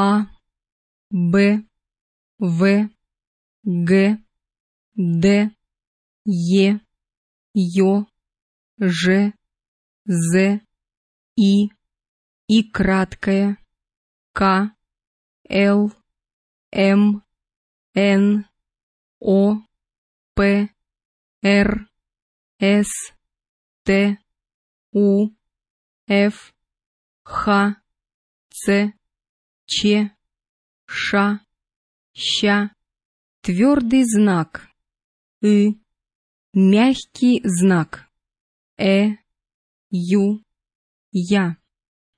А, Б, В, Г, Д, Е, Ё, Ж, З, И, И краткое, К, Л, М, Н, О, П, Р, С, Т, У, Ф, Х, Ц, Ч, Ш, Щ, твердый знак, И, мягкий знак, Э, Ю, Я.